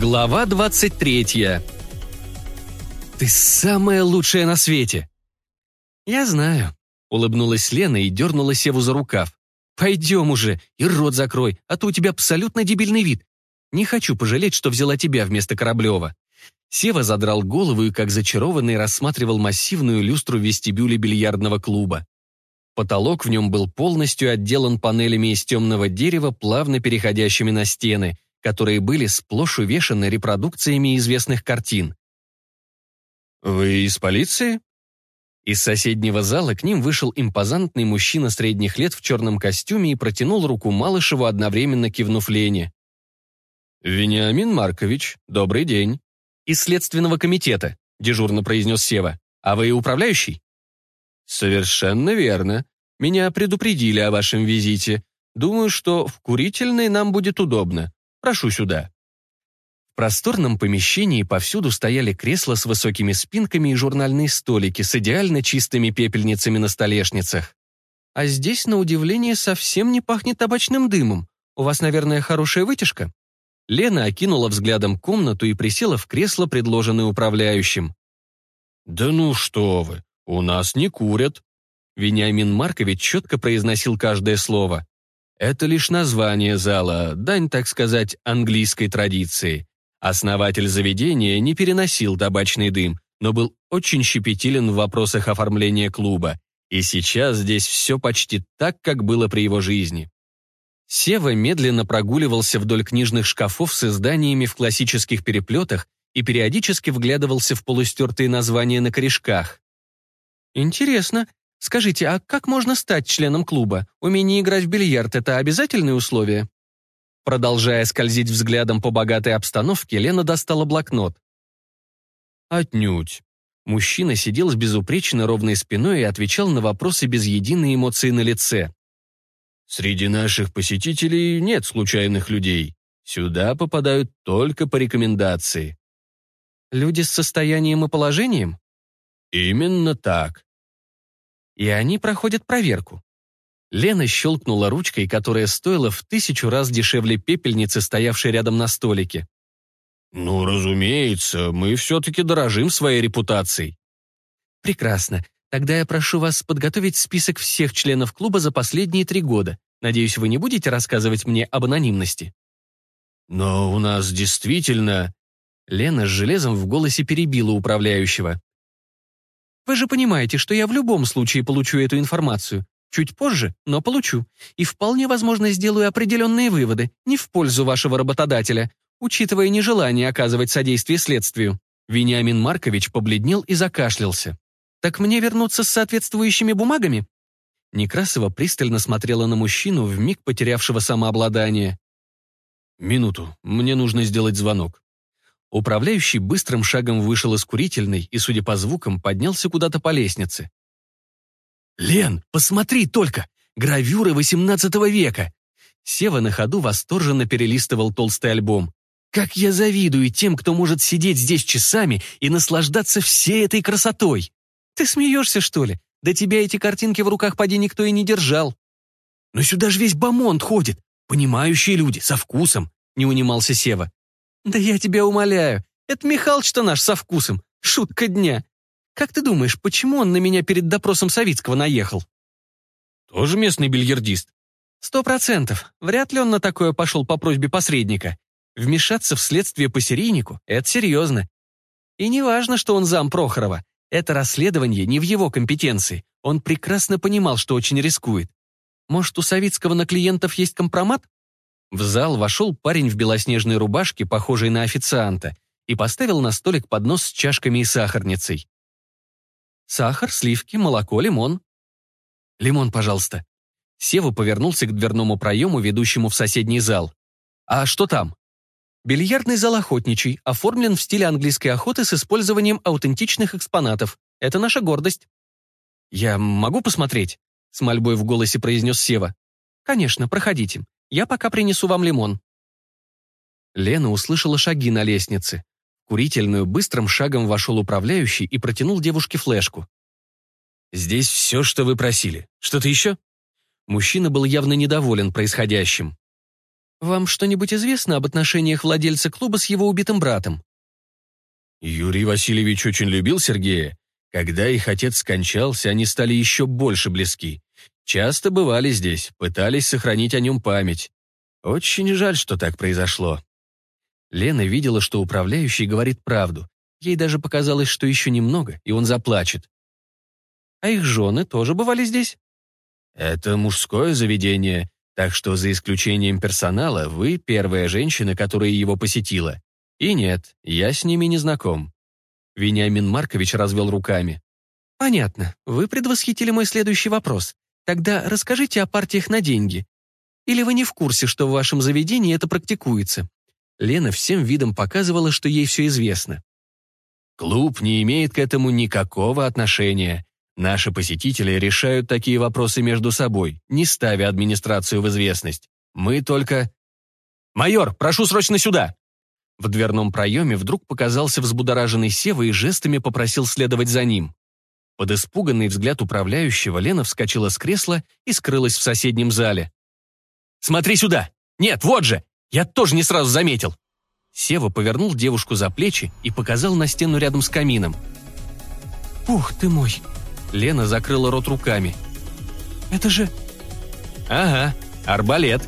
Глава 23. «Ты самая лучшая на свете!» «Я знаю», — улыбнулась Лена и дернула Севу за рукав. «Пойдем уже, и рот закрой, а то у тебя абсолютно дебильный вид. Не хочу пожалеть, что взяла тебя вместо Кораблева». Сева задрал голову и, как зачарованный, рассматривал массивную люстру в вестибюле бильярдного клуба. Потолок в нем был полностью отделан панелями из темного дерева, плавно переходящими на стены — которые были сплошь увешаны репродукциями известных картин. «Вы из полиции?» Из соседнего зала к ним вышел импозантный мужчина средних лет в черном костюме и протянул руку Малышеву, одновременно кивнув Лене. «Вениамин Маркович, добрый день». «Из следственного комитета», — дежурно произнес Сева. «А вы управляющий?» «Совершенно верно. Меня предупредили о вашем визите. Думаю, что в курительной нам будет удобно. Прошу сюда». В просторном помещении повсюду стояли кресла с высокими спинками и журнальные столики с идеально чистыми пепельницами на столешницах. «А здесь, на удивление, совсем не пахнет табачным дымом. У вас, наверное, хорошая вытяжка?» Лена окинула взглядом комнату и присела в кресло, предложенное управляющим. «Да ну что вы, у нас не курят». Вениамин Маркович четко произносил каждое слово. Это лишь название зала, дань, так сказать, английской традиции. Основатель заведения не переносил табачный дым, но был очень щепетилен в вопросах оформления клуба. И сейчас здесь все почти так, как было при его жизни. Сева медленно прогуливался вдоль книжных шкафов с изданиями в классических переплетах и периодически вглядывался в полустертые названия на корешках. «Интересно, Скажите, а как можно стать членом клуба? Умение играть в бильярд – это обязательное условие?» Продолжая скользить взглядом по богатой обстановке, Лена достала блокнот. «Отнюдь». Мужчина сидел с безупречно ровной спиной и отвечал на вопросы без единой эмоции на лице. «Среди наших посетителей нет случайных людей. Сюда попадают только по рекомендации». «Люди с состоянием и положением?» «Именно так и они проходят проверку. Лена щелкнула ручкой, которая стоила в тысячу раз дешевле пепельницы, стоявшей рядом на столике. «Ну, разумеется, мы все-таки дорожим своей репутацией». «Прекрасно. Тогда я прошу вас подготовить список всех членов клуба за последние три года. Надеюсь, вы не будете рассказывать мне об анонимности». «Но у нас действительно...» Лена с железом в голосе перебила управляющего. Вы же понимаете, что я в любом случае получу эту информацию. Чуть позже, но получу. И вполне возможно сделаю определенные выводы, не в пользу вашего работодателя, учитывая нежелание оказывать содействие следствию». Вениамин Маркович побледнел и закашлялся. «Так мне вернуться с соответствующими бумагами?» Некрасова пристально смотрела на мужчину, вмиг потерявшего самообладание. «Минуту, мне нужно сделать звонок». Управляющий быстрым шагом вышел из курительной и, судя по звукам, поднялся куда-то по лестнице. «Лен, посмотри только! Гравюры XVIII века!» Сева на ходу восторженно перелистывал толстый альбом. «Как я завидую тем, кто может сидеть здесь часами и наслаждаться всей этой красотой! Ты смеешься, что ли? Да тебя эти картинки в руках поди никто и не держал!» «Но сюда же весь бомонд ходит! Понимающие люди, со вкусом!» — не унимался Сева. «Да я тебя умоляю, это Михалыч-то наш со вкусом, шутка дня. Как ты думаешь, почему он на меня перед допросом Савицкого наехал?» «Тоже местный бильярдист?» «Сто процентов. Вряд ли он на такое пошел по просьбе посредника. Вмешаться в следствие по серийнику — это серьезно. И не важно, что он зам Прохорова. Это расследование не в его компетенции. Он прекрасно понимал, что очень рискует. Может, у Савицкого на клиентов есть компромат? В зал вошел парень в белоснежной рубашке, похожей на официанта, и поставил на столик поднос с чашками и сахарницей. «Сахар, сливки, молоко, лимон». «Лимон, пожалуйста». Сева повернулся к дверному проему, ведущему в соседний зал. «А что там?» «Бильярдный зал охотничий, оформлен в стиле английской охоты с использованием аутентичных экспонатов. Это наша гордость». «Я могу посмотреть?» — с мольбой в голосе произнес Сева. «Конечно, проходите. Я пока принесу вам лимон». Лена услышала шаги на лестнице. Курительную быстрым шагом вошел управляющий и протянул девушке флешку. «Здесь все, что вы просили. Что-то еще?» Мужчина был явно недоволен происходящим. «Вам что-нибудь известно об отношениях владельца клуба с его убитым братом?» Юрий Васильевич очень любил Сергея. Когда их отец скончался, они стали еще больше близки. Часто бывали здесь, пытались сохранить о нем память. Очень жаль, что так произошло. Лена видела, что управляющий говорит правду. Ей даже показалось, что еще немного, и он заплачет. «А их жены тоже бывали здесь?» «Это мужское заведение, так что за исключением персонала вы первая женщина, которая его посетила. И нет, я с ними не знаком. Вениамин Маркович развел руками. Понятно, вы предвосхитили мой следующий вопрос. Тогда расскажите о партиях на деньги. Или вы не в курсе, что в вашем заведении это практикуется? Лена всем видом показывала, что ей все известно. Клуб не имеет к этому никакого отношения. Наши посетители решают такие вопросы между собой, не ставя администрацию в известность. Мы только... «Майор, прошу срочно сюда!» В дверном проеме вдруг показался взбудораженный Сева и жестами попросил следовать за ним. Под испуганный взгляд управляющего Лена вскочила с кресла и скрылась в соседнем зале. «Смотри сюда! Нет, вот же! Я тоже не сразу заметил!» Сева повернул девушку за плечи и показал на стену рядом с камином. «Ух ты мой!» Лена закрыла рот руками. «Это же...» «Ага, арбалет!»